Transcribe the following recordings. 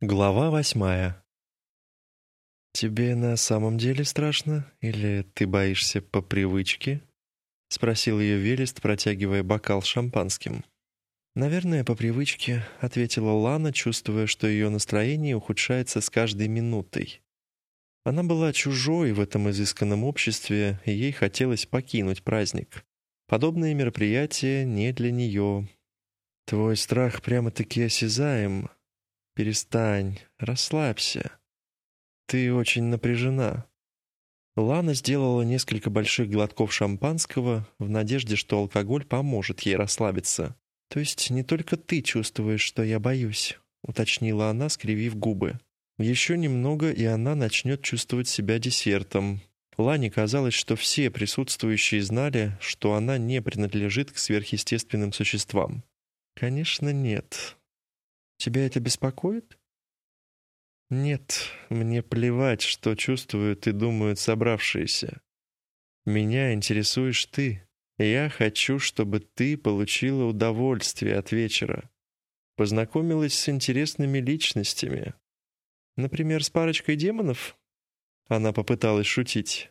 Глава восьмая. «Тебе на самом деле страшно? Или ты боишься по привычке?» — спросил ее Велест, протягивая бокал шампанским. «Наверное, по привычке», — ответила Лана, чувствуя, что ее настроение ухудшается с каждой минутой. Она была чужой в этом изысканном обществе, и ей хотелось покинуть праздник. Подобные мероприятия не для нее. «Твой страх прямо-таки осязаем. Перестань, расслабься. Ты очень напряжена». Лана сделала несколько больших глотков шампанского в надежде, что алкоголь поможет ей расслабиться. «То есть не только ты чувствуешь, что я боюсь», — уточнила она, скривив губы. Еще немного, и она начнет чувствовать себя десертом. Лане казалось, что все присутствующие знали, что она не принадлежит к сверхъестественным существам. «Конечно, нет. Тебя это беспокоит?» «Нет, мне плевать, что чувствуют и думают собравшиеся. Меня интересуешь ты. Я хочу, чтобы ты получила удовольствие от вечера. Познакомилась с интересными личностями, Например, с парочкой демонов?» Она попыталась шутить.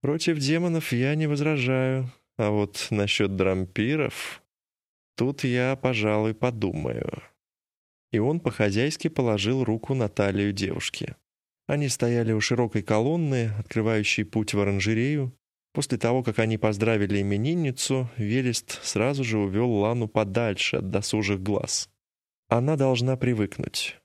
«Против демонов я не возражаю, а вот насчет дрампиров... Тут я, пожалуй, подумаю». И он по-хозяйски положил руку на талию девушки. Они стояли у широкой колонны, открывающей путь в оранжерею. После того, как они поздравили именинницу, Велест сразу же увел Лану подальше от досужих глаз. Она должна привыкнуть.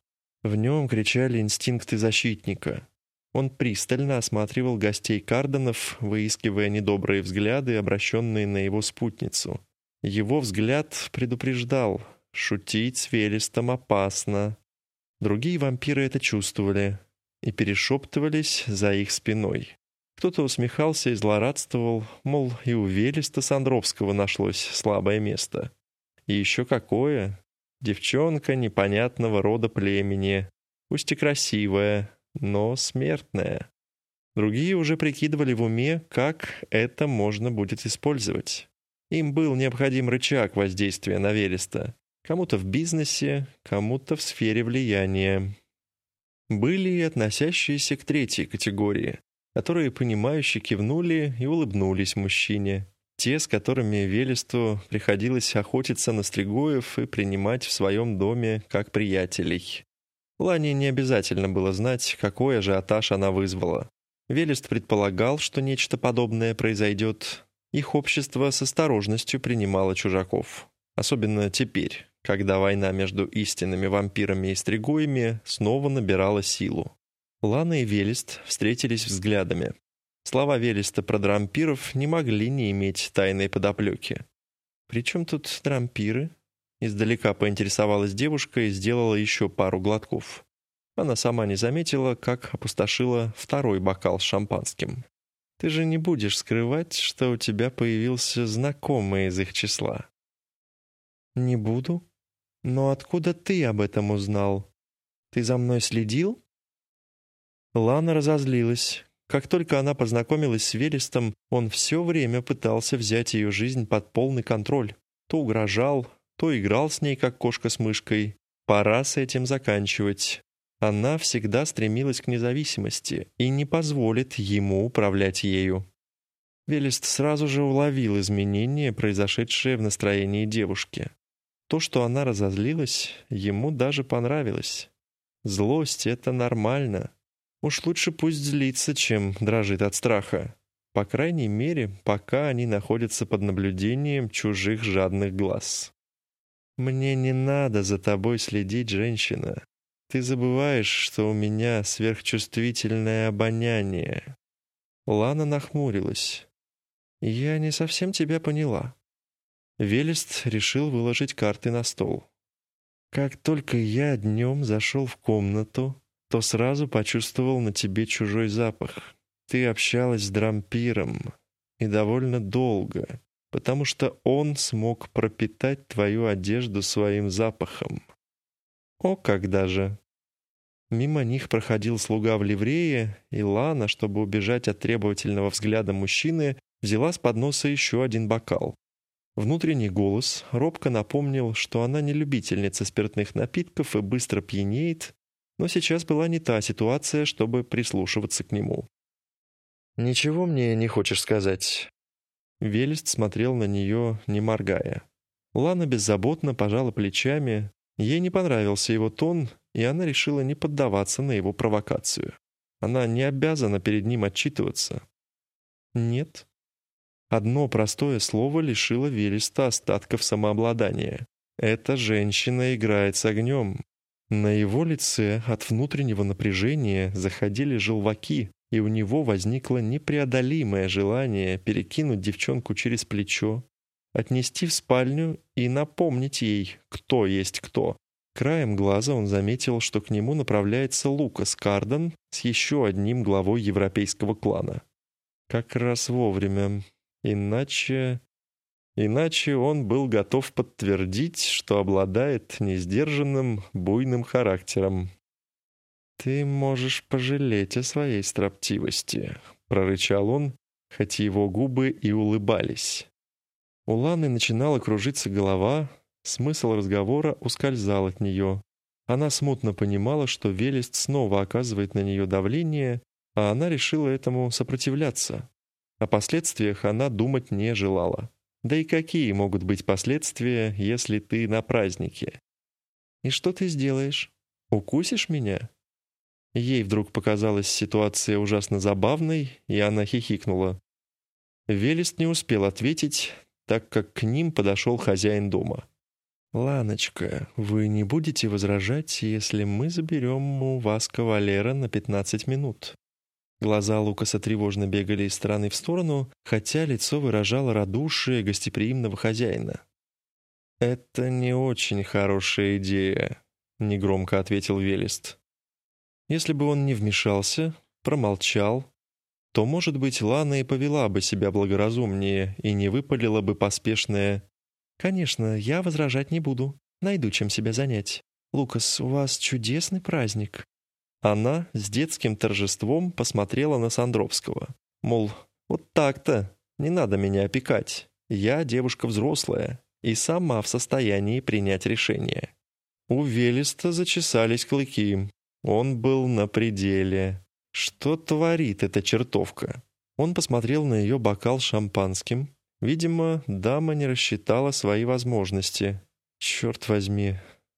В нем кричали инстинкты защитника. Он пристально осматривал гостей Карденов, выискивая недобрые взгляды, обращенные на его спутницу. Его взгляд предупреждал, шутить с Велестом опасно. Другие вампиры это чувствовали и перешептывались за их спиной. Кто-то усмехался и злорадствовал, мол, и у Велеста Сандровского нашлось слабое место. И еще какое! Девчонка непонятного рода племени, пусть и красивая, но смертная. Другие уже прикидывали в уме, как это можно будет использовать. Им был необходим рычаг воздействия на Велеста. Кому-то в бизнесе, кому-то в сфере влияния. Были и относящиеся к третьей категории, которые понимающе кивнули и улыбнулись мужчине. Те, с которыми Велесту приходилось охотиться на стригоев и принимать в своем доме как приятелей. Лане не обязательно было знать, какой ажиотаж она вызвала. Велест предполагал, что нечто подобное произойдет. Их общество с осторожностью принимало чужаков. Особенно теперь, когда война между истинными вампирами и стригоями снова набирала силу. Лана и Велест встретились взглядами. Слова Велеста про дрампиров не могли не иметь тайной подоплеки. «При чем тут дрампиры?» Издалека поинтересовалась девушка и сделала еще пару глотков. Она сама не заметила, как опустошила второй бокал с шампанским. «Ты же не будешь скрывать, что у тебя появился знакомый из их числа?» «Не буду. Но откуда ты об этом узнал? Ты за мной следил?» Лана разозлилась, как только она познакомилась с Велестом, он все время пытался взять ее жизнь под полный контроль. То угрожал, то играл с ней, как кошка с мышкой. Пора с этим заканчивать. Она всегда стремилась к независимости и не позволит ему управлять ею. Велест сразу же уловил изменения, произошедшие в настроении девушки. То, что она разозлилась, ему даже понравилось. Злость — это нормально. Уж лучше пусть злится, чем дрожит от страха. По крайней мере, пока они находятся под наблюдением чужих жадных глаз. «Мне не надо за тобой следить, женщина. Ты забываешь, что у меня сверхчувствительное обоняние». Лана нахмурилась. «Я не совсем тебя поняла». Велест решил выложить карты на стол. «Как только я днем зашел в комнату, то сразу почувствовал на тебе чужой запах. Ты общалась с дрампиром, и довольно долго, потому что он смог пропитать твою одежду своим запахом. О, когда же! Мимо них проходил слуга в ливрее, и Лана, чтобы убежать от требовательного взгляда мужчины, взяла с подноса еще один бокал. Внутренний голос робко напомнил, что она не любительница спиртных напитков и быстро пьянеет, но сейчас была не та ситуация, чтобы прислушиваться к нему. «Ничего мне не хочешь сказать?» Велест смотрел на нее, не моргая. Лана беззаботно пожала плечами. Ей не понравился его тон, и она решила не поддаваться на его провокацию. Она не обязана перед ним отчитываться. «Нет». Одно простое слово лишило Велеста остатков самообладания. Эта женщина играет с огнем. На его лице от внутреннего напряжения заходили желваки, и у него возникло непреодолимое желание перекинуть девчонку через плечо, отнести в спальню и напомнить ей, кто есть кто. Краем глаза он заметил, что к нему направляется Лукас Карден с еще одним главой европейского клана. Как раз вовремя. Иначе... Иначе он был готов подтвердить, что обладает несдержанным, буйным характером. «Ты можешь пожалеть о своей строптивости», — прорычал он, хоть его губы и улыбались. У Ланы начинала кружиться голова, смысл разговора ускользал от нее. Она смутно понимала, что Велест снова оказывает на нее давление, а она решила этому сопротивляться. О последствиях она думать не желала. Да и какие могут быть последствия, если ты на празднике? И что ты сделаешь? Укусишь меня? Ей вдруг показалась ситуация ужасно забавной, и она хихикнула. Велест не успел ответить, так как к ним подошел хозяин дома. «Ланочка, вы не будете возражать, если мы заберем у вас кавалера на 15 минут?» Глаза Лукаса тревожно бегали из стороны в сторону, хотя лицо выражало радушие гостеприимного хозяина. «Это не очень хорошая идея», — негромко ответил Велест. Если бы он не вмешался, промолчал, то, может быть, Лана и повела бы себя благоразумнее и не выпалила бы поспешное «Конечно, я возражать не буду. Найду чем себя занять. Лукас, у вас чудесный праздник. Она с детским торжеством посмотрела на Сандровского. Мол, вот так-то, не надо меня опекать. Я девушка взрослая и сама в состоянии принять решение. У Велеста зачесались клыки. Он был на пределе. Что творит эта чертовка? Он посмотрел на ее бокал шампанским. Видимо, дама не рассчитала свои возможности. Черт возьми,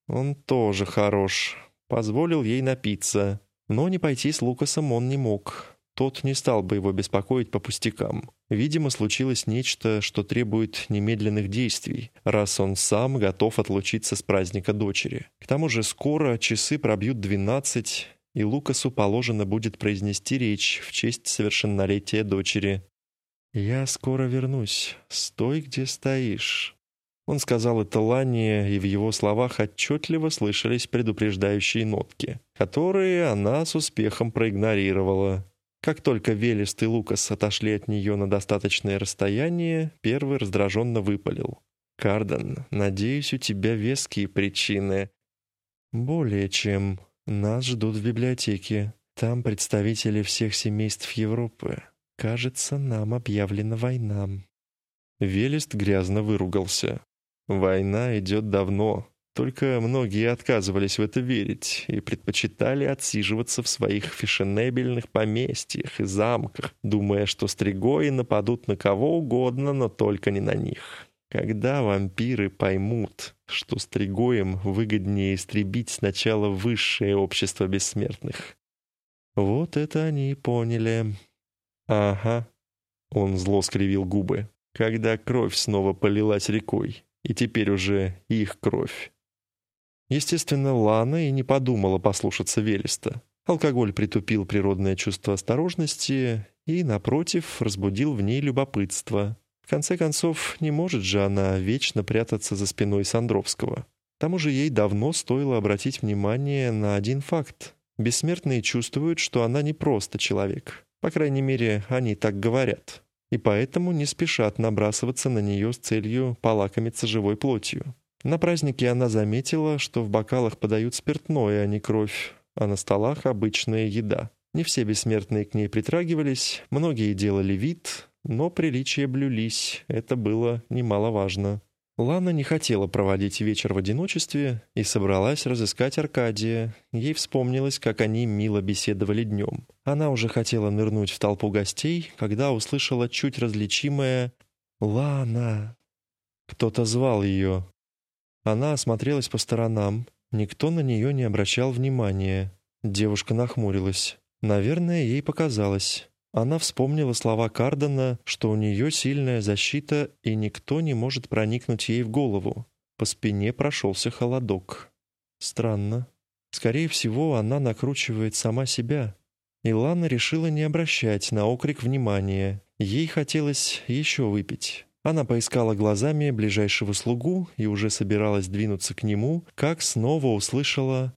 он тоже хорош позволил ей напиться. Но не пойти с Лукасом он не мог. Тот не стал бы его беспокоить по пустякам. Видимо, случилось нечто, что требует немедленных действий, раз он сам готов отлучиться с праздника дочери. К тому же скоро часы пробьют двенадцать, и Лукасу положено будет произнести речь в честь совершеннолетия дочери. «Я скоро вернусь. Стой, где стоишь». Он сказал это Лане, и в его словах отчетливо слышались предупреждающие нотки, которые она с успехом проигнорировала. Как только Велест и Лукас отошли от нее на достаточное расстояние, первый раздраженно выпалил. «Карден, надеюсь, у тебя веские причины». «Более чем. Нас ждут в библиотеке. Там представители всех семейств Европы. Кажется, нам объявлена война». Велест грязно выругался. Война идет давно, только многие отказывались в это верить и предпочитали отсиживаться в своих фешенебельных поместьях и замках, думая, что стригои нападут на кого угодно, но только не на них. Когда вампиры поймут, что стригоем выгоднее истребить сначала высшее общество бессмертных. Вот это они и поняли. Ага. Он зло скривил губы. Когда кровь снова полилась рекой и теперь уже их кровь. Естественно, Лана и не подумала послушаться Велеста. Алкоголь притупил природное чувство осторожности и, напротив, разбудил в ней любопытство. В конце концов, не может же она вечно прятаться за спиной Сандровского. К тому же ей давно стоило обратить внимание на один факт. Бессмертные чувствуют, что она не просто человек. По крайней мере, они так говорят и поэтому не спешат набрасываться на нее с целью полакомиться живой плотью. На празднике она заметила, что в бокалах подают спиртное, а не кровь, а на столах обычная еда. Не все бессмертные к ней притрагивались, многие делали вид, но приличия блюлись, это было немаловажно. Лана не хотела проводить вечер в одиночестве и собралась разыскать Аркадия. Ей вспомнилось, как они мило беседовали днем. Она уже хотела нырнуть в толпу гостей, когда услышала чуть различимое «Лана!». Кто-то звал ее. Она осмотрелась по сторонам. Никто на нее не обращал внимания. Девушка нахмурилась. Наверное, ей показалось. Она вспомнила слова Кардена, что у нее сильная защита, и никто не может проникнуть ей в голову. По спине прошелся холодок. Странно. Скорее всего, она накручивает сама себя. Илана решила не обращать на окрик внимания. Ей хотелось еще выпить. Она поискала глазами ближайшего слугу и уже собиралась двинуться к нему, как снова услышала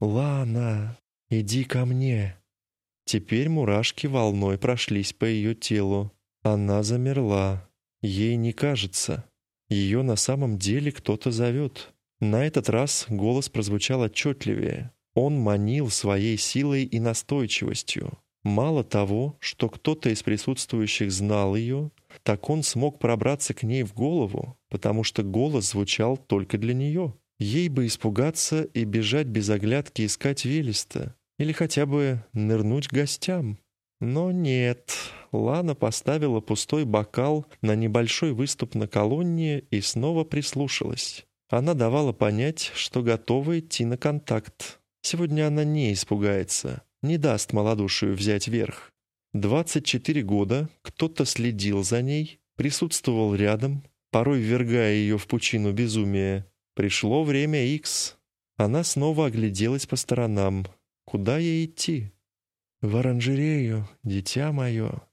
«Лана, иди ко мне». Теперь мурашки волной прошлись по ее телу. Она замерла. Ей не кажется. Ее на самом деле кто-то зовет. На этот раз голос прозвучал отчетливее. Он манил своей силой и настойчивостью. Мало того, что кто-то из присутствующих знал ее, так он смог пробраться к ней в голову, потому что голос звучал только для нее. Ей бы испугаться и бежать без оглядки искать Велеста, или хотя бы нырнуть гостям. Но нет, Лана поставила пустой бокал на небольшой выступ на колонне и снова прислушалась. Она давала понять, что готова идти на контакт. Сегодня она не испугается, не даст малодушию взять верх. 24 года кто-то следил за ней, присутствовал рядом, порой ввергая ее в пучину безумия. Пришло время Икс. Она снова огляделась по сторонам, Куда ей идти? В оранжерею, дитя мое.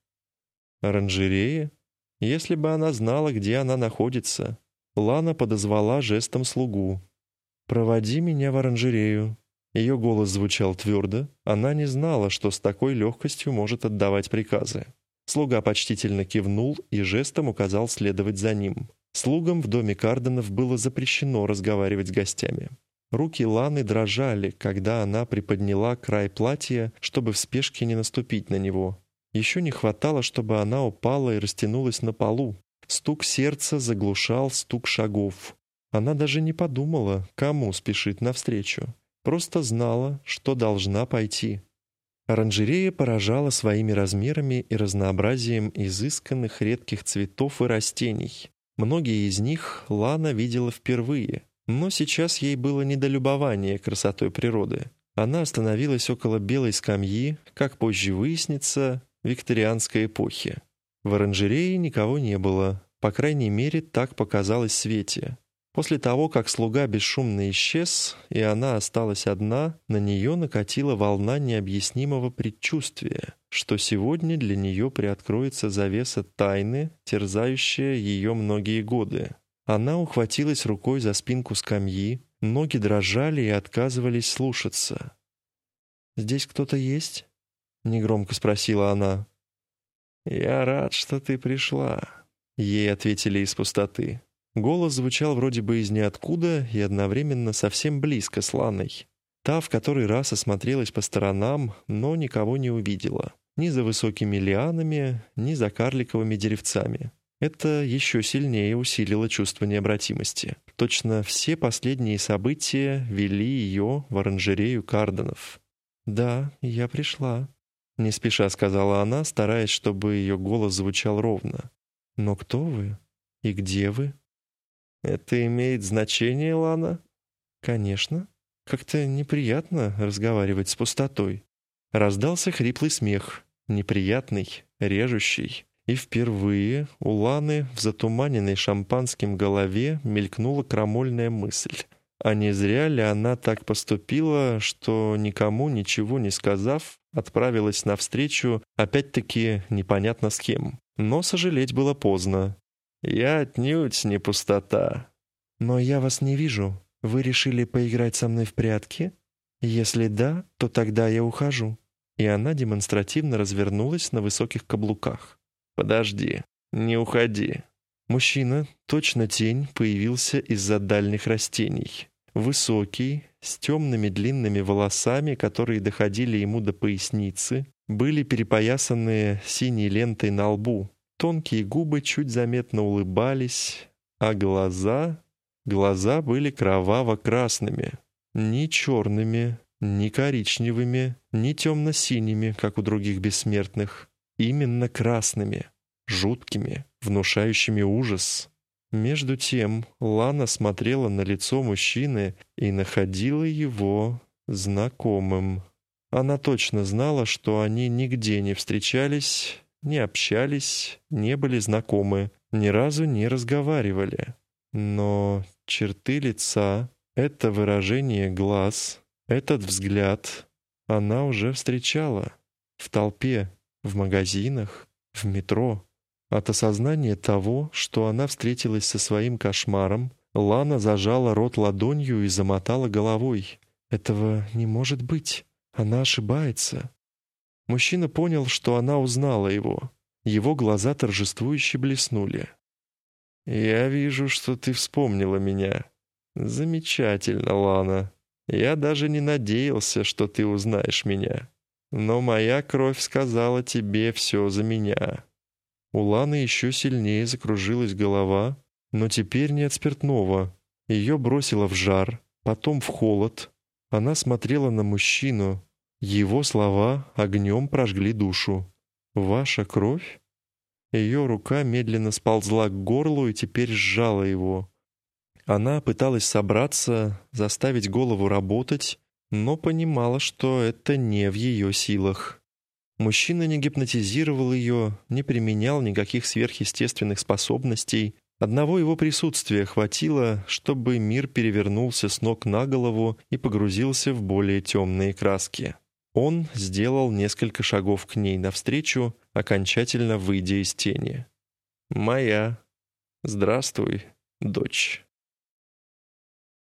Оранжерея? Если бы она знала, где она находится. Лана подозвала жестом слугу. «Проводи меня в оранжерею». Ее голос звучал твердо. Она не знала, что с такой легкостью может отдавать приказы. Слуга почтительно кивнул и жестом указал следовать за ним. Слугам в доме Карденов было запрещено разговаривать с гостями. Руки Ланы дрожали, когда она приподняла край платья, чтобы в спешке не наступить на него. Еще не хватало, чтобы она упала и растянулась на полу. Стук сердца заглушал стук шагов. Она даже не подумала, кому спешит навстречу. Просто знала, что должна пойти. Оранжерея поражала своими размерами и разнообразием изысканных редких цветов и растений. Многие из них Лана видела впервые — но сейчас ей было недолюбование красотой природы. Она остановилась около белой скамьи, как позже выяснится, викторианской эпохи. В оранжерее никого не было, по крайней мере, так показалось Свете. После того, как слуга бесшумно исчез, и она осталась одна, на нее накатила волна необъяснимого предчувствия, что сегодня для нее приоткроется завеса тайны, терзающая ее многие годы. Она ухватилась рукой за спинку скамьи, ноги дрожали и отказывались слушаться. «Здесь кто-то есть?» — негромко спросила она. «Я рад, что ты пришла», — ей ответили из пустоты. Голос звучал вроде бы из ниоткуда и одновременно совсем близко с Ланой. Та в который раз осмотрелась по сторонам, но никого не увидела. Ни за высокими лианами, ни за карликовыми деревцами. Это еще сильнее усилило чувство необратимости. Точно все последние события вели ее в оранжерею Карденов. «Да, я пришла», — не спеша сказала она, стараясь, чтобы ее голос звучал ровно. «Но кто вы? И где вы?» «Это имеет значение, Лана?» «Конечно. Как-то неприятно разговаривать с пустотой». Раздался хриплый смех, неприятный, режущий. И впервые у Ланы в затуманенной шампанским голове мелькнула крамольная мысль. А не зря ли она так поступила, что никому ничего не сказав, отправилась навстречу, опять-таки непонятно с кем. Но сожалеть было поздно. «Я отнюдь не пустота». «Но я вас не вижу. Вы решили поиграть со мной в прятки? Если да, то тогда я ухожу». И она демонстративно развернулась на высоких каблуках. «Подожди, не уходи». Мужчина, точно тень, появился из-за дальних растений. Высокий, с темными длинными волосами, которые доходили ему до поясницы, были перепоясаны синей лентой на лбу. Тонкие губы чуть заметно улыбались, А глаза... Глаза были кроваво-красными. Ни черными, ни коричневыми, ни темно-синими, как у других бессмертных. Именно красными, жуткими, внушающими ужас. Между тем Лана смотрела на лицо мужчины и находила его знакомым. Она точно знала, что они нигде не встречались, не общались, не были знакомы, ни разу не разговаривали. Но черты лица, это выражение глаз, этот взгляд она уже встречала. В толпе, в магазинах, в метро. От осознания того, что она встретилась со своим кошмаром, Лана зажала рот ладонью и замотала головой. «Этого не может быть. Она ошибается». Мужчина понял, что она узнала его. Его глаза торжествующе блеснули. «Я вижу, что ты вспомнила меня. Замечательно, Лана. Я даже не надеялся, что ты узнаешь меня. Но моя кровь сказала тебе все за меня». У Ланы еще сильнее закружилась голова, но теперь не от спиртного. Ее бросило в жар, потом в холод. Она смотрела на мужчину. Его слова огнем прожгли душу. «Ваша кровь?» Ее рука медленно сползла к горлу и теперь сжала его. Она пыталась собраться, заставить голову работать, но понимала, что это не в ее силах. Мужчина не гипнотизировал ее, не применял никаких сверхъестественных способностей. Одного его присутствия хватило, чтобы мир перевернулся с ног на голову и погрузился в более темные краски. Он сделал несколько шагов к ней навстречу, окончательно выйдя из тени. «Моя. Здравствуй, дочь».